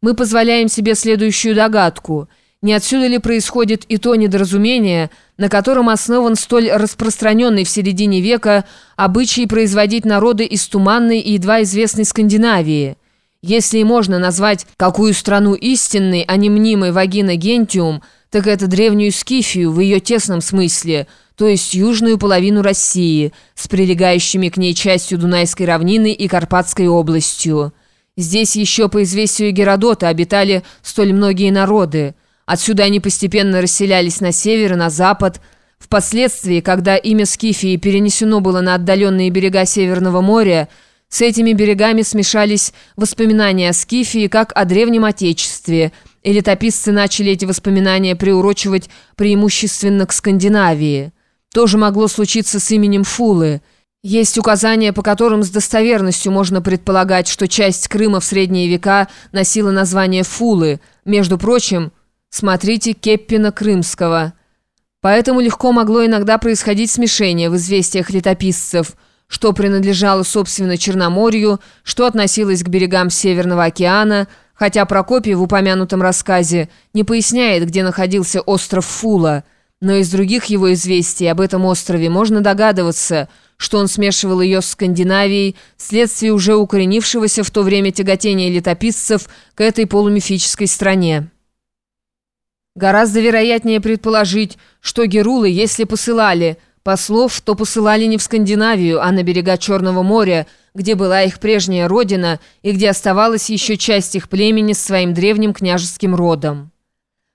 Мы позволяем себе следующую догадку. Не отсюда ли происходит и то недоразумение, на котором основан столь распространенный в середине века обычай производить народы из туманной и едва известной Скандинавии? Если и можно назвать какую страну истинной, а не мнимой вагина Гентиум, так это древнюю Скифию в ее тесном смысле, то есть южную половину России, с прилегающими к ней частью Дунайской равнины и Карпатской областью. Здесь еще, по известию Геродота, обитали столь многие народы. Отсюда они постепенно расселялись на север и на запад. Впоследствии, когда имя Скифии перенесено было на отдаленные берега Северного моря, с этими берегами смешались воспоминания о Скифии как о древнем отечестве, и летописцы начали эти воспоминания приурочивать преимущественно к Скандинавии. То же могло случиться с именем Фулы – есть указания, по которым с достоверностью можно предполагать, что часть Крыма в средние века носила название Фулы. Между прочим, смотрите Кеппина Крымского. Поэтому легко могло иногда происходить смешение в известиях летописцев, что принадлежало, собственно, Черноморью, что относилось к берегам Северного океана, хотя Прокопий в упомянутом рассказе не поясняет, где находился остров Фула, но из других его известий об этом острове можно догадываться – что он смешивал ее с Скандинавией вследствие уже укоренившегося в то время тяготения летописцев к этой полумифической стране. Гораздо вероятнее предположить, что герулы, если посылали послов, то посылали не в Скандинавию, а на берега Черного моря, где была их прежняя родина и где оставалась еще часть их племени с своим древним княжеским родом.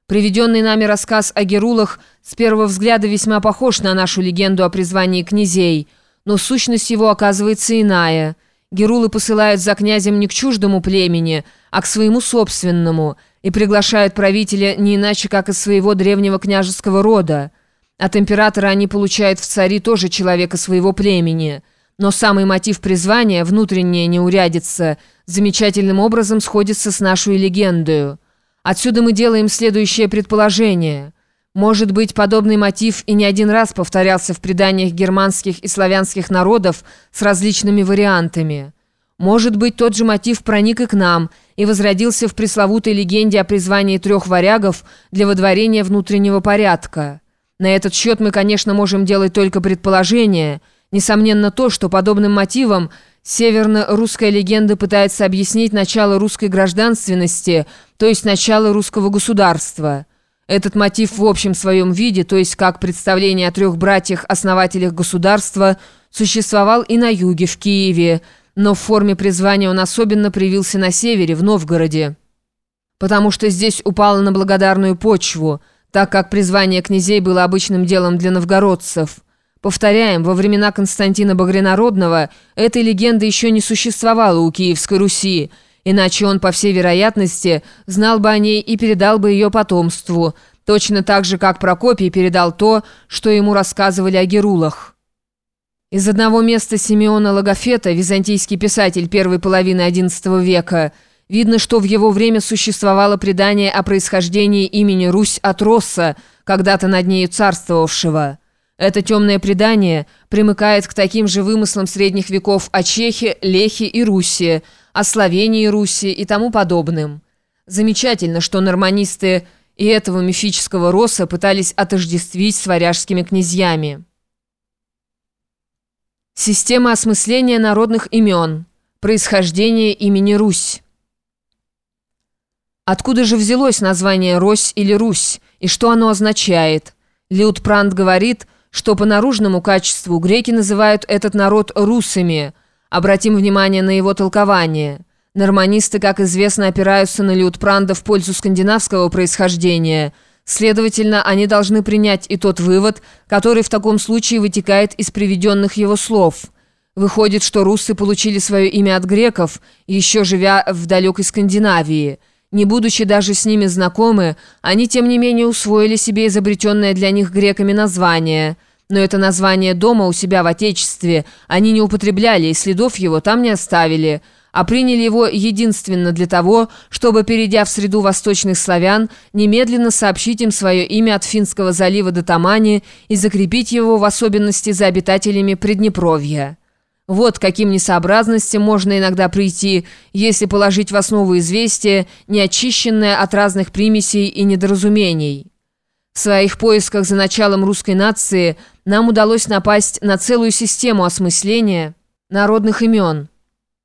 Приведенный нами рассказ о герулах с первого взгляда весьма похож на нашу легенду о призвании князей – но сущность его оказывается иная. Герулы посылают за князем не к чуждому племени, а к своему собственному, и приглашают правителя не иначе, как из своего древнего княжеского рода. От императора они получают в цари тоже человека своего племени. Но самый мотив призвания, внутренняя неурядица, замечательным образом сходится с нашей легендой. Отсюда мы делаем следующее предположение – может быть, подобный мотив и не один раз повторялся в преданиях германских и славянских народов с различными вариантами. Может быть, тот же мотив проник и к нам и возродился в пресловутой легенде о призвании трех варягов для водворения внутреннего порядка. На этот счет мы, конечно, можем делать только предположение. Несомненно то, что подобным мотивом северно-русская легенда пытается объяснить начало русской гражданственности, то есть начало русского государства – этот мотив в общем своем виде, то есть как представление о трех братьях-основателях государства, существовал и на юге, в Киеве, но в форме призвания он особенно привился на севере, в Новгороде. Потому что здесь упало на благодарную почву, так как призвание князей было обычным делом для новгородцев. Повторяем, во времена Константина Багрянародного этой легенды еще не существовало у Киевской Руси, Иначе он, по всей вероятности, знал бы о ней и передал бы ее потомству, точно так же, как Прокопий передал то, что ему рассказывали о Герулах. Из одного места Симеона Логофета, византийский писатель первой половины XI века, видно, что в его время существовало предание о происхождении имени Русь от Росса, когда-то над нею царствовавшего. Это темное предание примыкает к таким же вымыслам средних веков о Чехе, Лехе и Руси, о Словении Руси и тому подобным. Замечательно, что норманисты и этого мифического роса пытались отождествить с варяжскими князьями. Система осмысления народных имен. Происхождение имени Русь. Откуда же взялось название «Рось» или «Русь» и что оно означает? Лютпрант говорит, что по наружному качеству греки называют этот народ «русами», Обратим внимание на его толкование. Норманисты, как известно, опираются на Лютпранда в пользу скандинавского происхождения. Следовательно, они должны принять и тот вывод, который в таком случае вытекает из приведенных его слов. Выходит, что руссы получили свое имя от греков, еще живя в далекой Скандинавии. Не будучи даже с ними знакомы, они тем не менее усвоили себе изобретенное для них греками название – но это название дома у себя в Отечестве они не употребляли и следов его там не оставили, а приняли его единственно для того, чтобы, перейдя в среду восточных славян, немедленно сообщить им свое имя от Финского залива до Тамани и закрепить его в особенности за обитателями Приднепровья. Вот каким несообразностям можно иногда прийти, если положить в основу известия, неочищенное от разных примесей и недоразумений. В своих поисках за началом русской нации нам удалось напасть на целую систему осмысления народных имен –